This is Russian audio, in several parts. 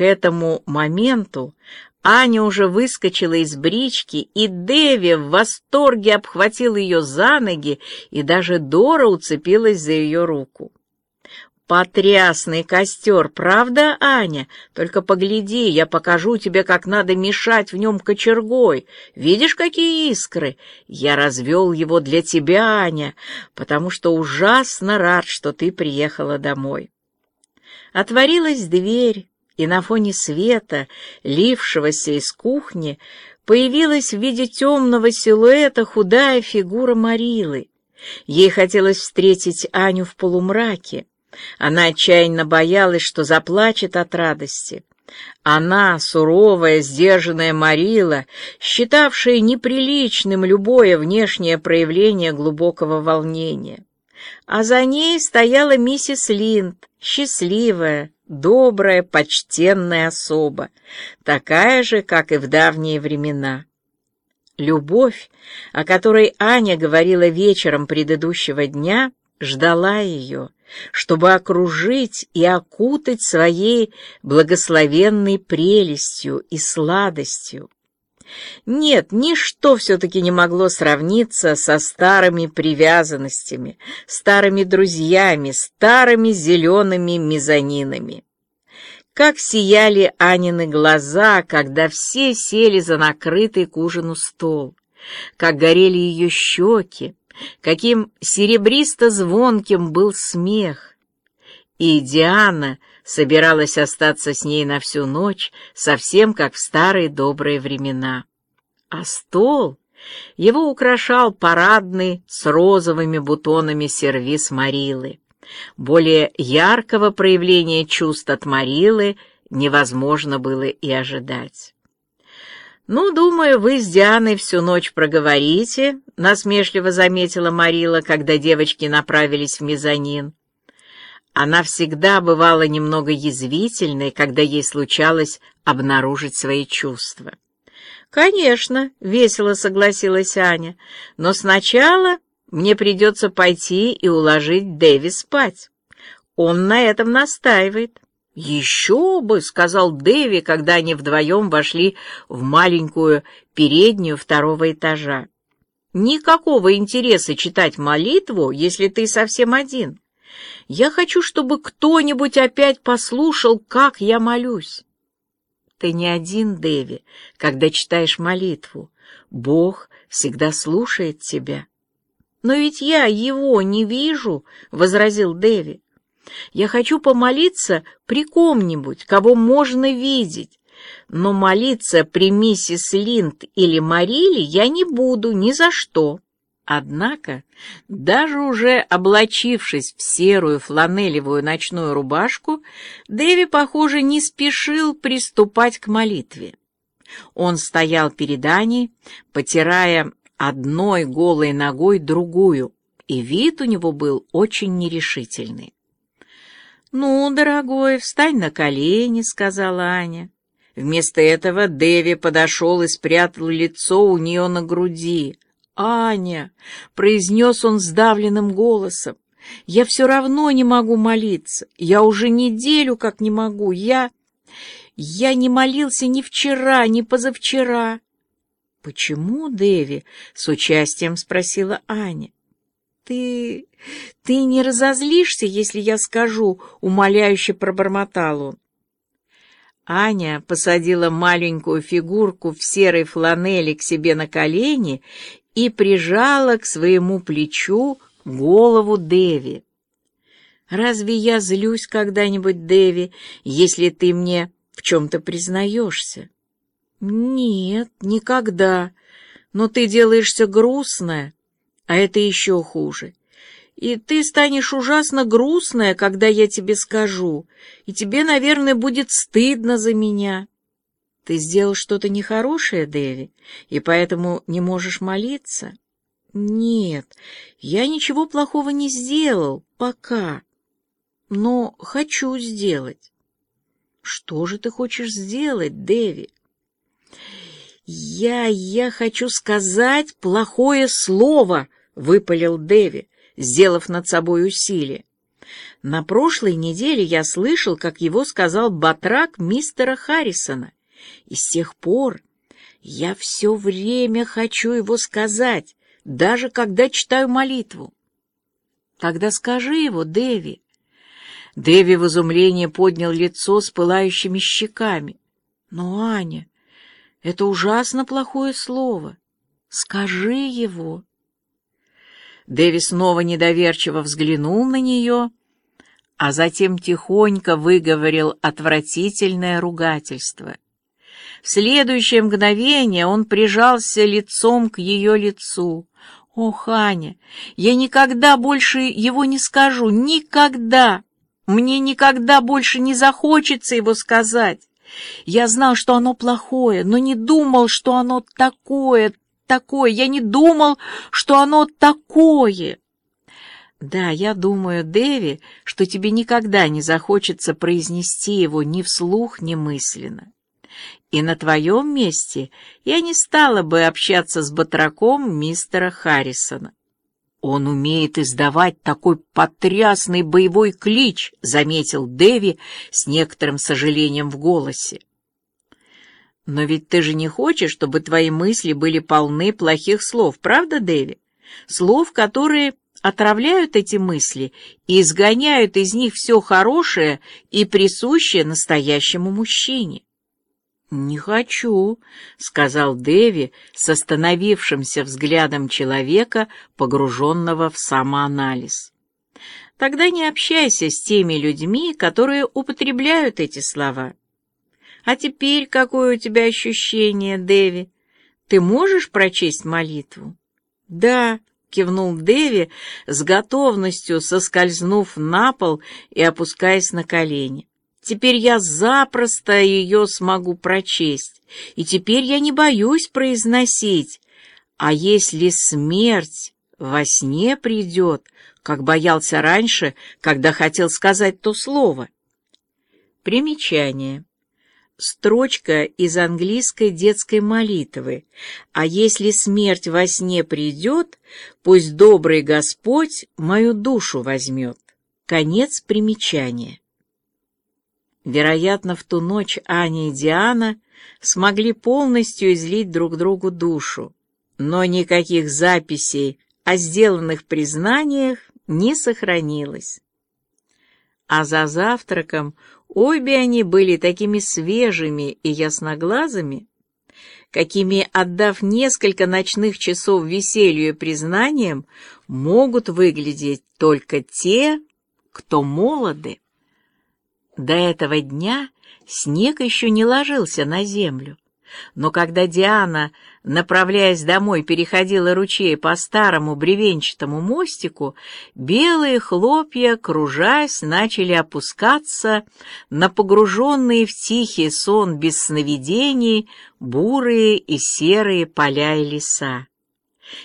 К этому моменту Аня уже выскочила из брички, и Деви в восторге обхватил ее за ноги, и даже Дора уцепилась за ее руку. Потрясный костер, правда, Аня? Только погляди, я покажу тебе, как надо мешать в нем кочергой. Видишь, какие искры? Я развел его для тебя, Аня, потому что ужасно рад, что ты приехала домой. Отворилась дверь, и на фоне света, лившегося из кухни, появилась в виде темного силуэта худая фигура Марилы. Ей хотелось встретить Аню в полумраке, она отчаянно боялась, что заплачет от радости. Она, суровая, сдержанная Марила, считавшая неприличным любое внешнее проявление глубокого волнения. А за ней стояла миссис Линд, счастливая, добрая, почтенная особа, такая же, как и в давние времена. Любовь, о которой Аня говорила вечером предыдущего дня, ждала ее, чтобы окружить и окутать своей благословенной прелестью и сладостью. Нет, ничто все-таки не могло сравниться со старыми привязанностями, старыми друзьями, старыми зелеными мезонинами. Как сияли Анины глаза, когда все сели за накрытый к ужину стол, как горели ее щеки, каким серебристо-звонким был смех. И Диана собиралась остаться с ней на всю ночь, совсем как в старые добрые времена. А стол... Его украшал парадный с розовыми бутонами сервиз Марилы. Более яркого проявления чувств от Марилы невозможно было и ожидать. «Ну, думаю, вы с Дианой всю ночь проговорите», — насмешливо заметила Марила, когда девочки направились в мезонин. Она всегда бывала немного язвительной, когда ей случалось обнаружить свои чувства. «Конечно», — весело согласилась Аня, — «но сначала мне придется пойти и уложить Дэви спать. Он на этом настаивает». «Еще бы!» — сказал Дэви, когда они вдвоем вошли в маленькую переднюю второго этажа. «Никакого интереса читать молитву, если ты совсем один. Я хочу, чтобы кто-нибудь опять послушал, как я молюсь». «Ты не один, Дэви, когда читаешь молитву. Бог всегда слушает тебя». «Но ведь я его не вижу», — возразил Дэви. Я хочу помолиться при ком-нибудь, кого можно видеть, но молиться при миссис Линд или Мариле я не буду ни за что. Однако, даже уже облачившись в серую фланелевую ночную рубашку, Дэви, похоже, не спешил приступать к молитве. Он стоял перед Аней, потирая одной голой ногой другую, и вид у него был очень нерешительный. «Ну, дорогой, встань на колени», — сказала Аня. Вместо этого Дэви подошел и спрятал лицо у нее на груди. «Аня!» — произнес он сдавленным голосом. «Я все равно не могу молиться. Я уже неделю как не могу. Я... Я не молился ни вчера, ни позавчера». «Почему, Дэви?» — с участием спросила Аня. «Ты... ты не разозлишься, если я скажу?» — умоляюще пробормотал он. Аня посадила маленькую фигурку в серой фланели к себе на колени и прижала к своему плечу голову Деви. «Разве я злюсь когда-нибудь, Деви, если ты мне в чем-то признаешься?» «Нет, никогда. Но ты делаешься грустная, а это еще хуже. И ты станешь ужасно грустная, когда я тебе скажу, и тебе, наверное, будет стыдно за меня. Ты сделал что-то нехорошее, Дэви, и поэтому не можешь молиться? Нет, я ничего плохого не сделал, пока. Но хочу сделать. Что же ты хочешь сделать, Дэви? Я, я хочу сказать плохое слово, — выпалил Дэви, сделав над собой усилие. На прошлой неделе я слышал, как его сказал батрак мистера Харрисона. И с тех пор я все время хочу его сказать, даже когда читаю молитву. Тогда скажи его, Дэви. Дэви в изумлении поднял лицо с пылающими щеками. Но, Аня, это ужасно плохое слово. Скажи его. Дэви снова недоверчиво взглянул на нее, а затем тихонько выговорил отвратительное ругательство. В следующее мгновение он прижался лицом к ее лицу. «О, Ханя, я никогда больше его не скажу, никогда! Мне никогда больше не захочется его сказать. Я знал, что оно плохое, но не думал, что оно такое, такое. Я не думал, что оно такое. Да, я думаю, Дэви, что тебе никогда не захочется произнести его ни вслух, ни мысленно. И на твоем месте я не стала бы общаться с батраком мистера Харрисона. «Он умеет издавать такой потрясный боевой клич», — заметил Дэви с некоторым сожалением в голосе. «Но ведь ты же не хочешь, чтобы твои мысли были полны плохих слов, правда, Дэви? Слов, которые отравляют эти мысли и изгоняют из них все хорошее и присущее настоящему мужчине». «Не хочу», — сказал Дэви с остановившимся взглядом человека, погруженного в самоанализ. «Тогда не общайся с теми людьми, которые употребляют эти слова. А теперь какое у тебя ощущение, Дэви? Ты можешь прочесть молитву?» «Да», — кивнул Дэви с готовностью, соскользнув на пол и опускаясь на колени. Теперь я запросто ее смогу прочесть, и теперь я не боюсь произносить. А если смерть во сне придет, как боялся раньше, когда хотел сказать то слово? Примечание. Строчка из английской детской молитвы. «А если смерть во сне придет, пусть добрый Господь мою душу возьмет». Конец примечания. Вероятно, в ту ночь Аня и Диана смогли полностью излить друг другу душу, но никаких записей о сделанных признаниях не сохранилось. А за завтраком обе они были такими свежими и ясноглазыми, какими, отдав несколько ночных часов веселью и признаниям, могут выглядеть только те, кто молоды. До этого дня снег еще не ложился на землю. Но когда Диана, направляясь домой, переходила ручей по старому бревенчатому мостику, белые хлопья, кружась, начали опускаться на погруженные в тихий сон без сновидений бурые и серые поля и леса.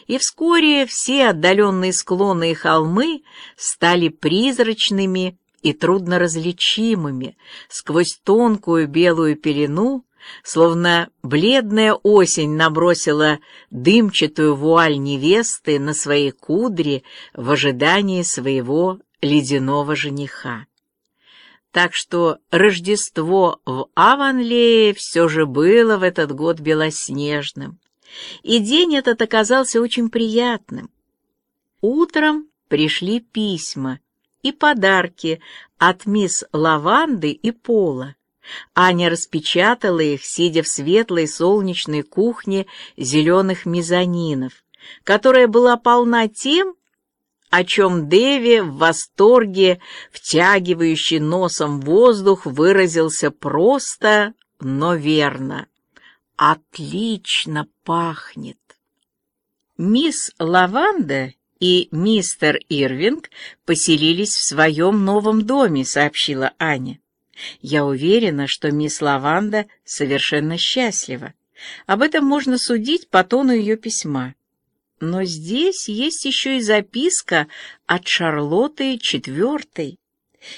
И вскоре все отдаленные склоны и холмы стали призрачными, и трудноразличимыми сквозь тонкую белую пелену, словно бледная осень набросила дымчатую вуаль невесты на свои кудри в ожидании своего ледяного жениха. Так что Рождество в Аванлее все же было в этот год белоснежным, и день этот оказался очень приятным. Утром пришли письма, и подарки от мисс Лаванды и Пола. Аня распечатала их, сидя в светлой солнечной кухне зеленых мезонинов, которая была полна тем, о чем Дэви в восторге, втягивающий носом воздух, выразился просто, но верно. «Отлично пахнет!» Мисс Лаванда и мистер Ирвинг поселились в своем новом доме», — сообщила Аня. «Я уверена, что мисс Лаванда совершенно счастлива. Об этом можно судить по тону ее письма. Но здесь есть еще и записка от Шарлотты Четвертой.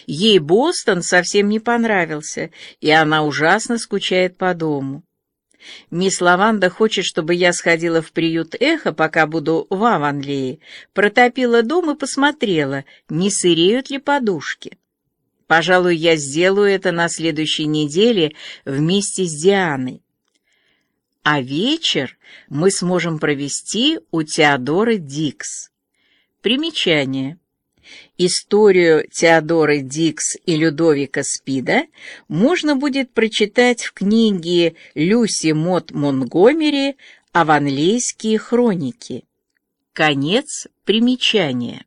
Ей Бостон совсем не понравился, и она ужасно скучает по дому. Мисс Лаванда хочет, чтобы я сходила в приют Эхо, пока буду в Аванлее, протопила дом и посмотрела, не сыреют ли подушки. Пожалуй, я сделаю это на следующей неделе вместе с Дианой. А вечер мы сможем провести у Теодоры Дикс. Примечание. Историю Теодоры Дикс и Людовика Спида можно будет прочитать в книге Люси Мот Монгомери «Аванлейские хроники». Конец примечания.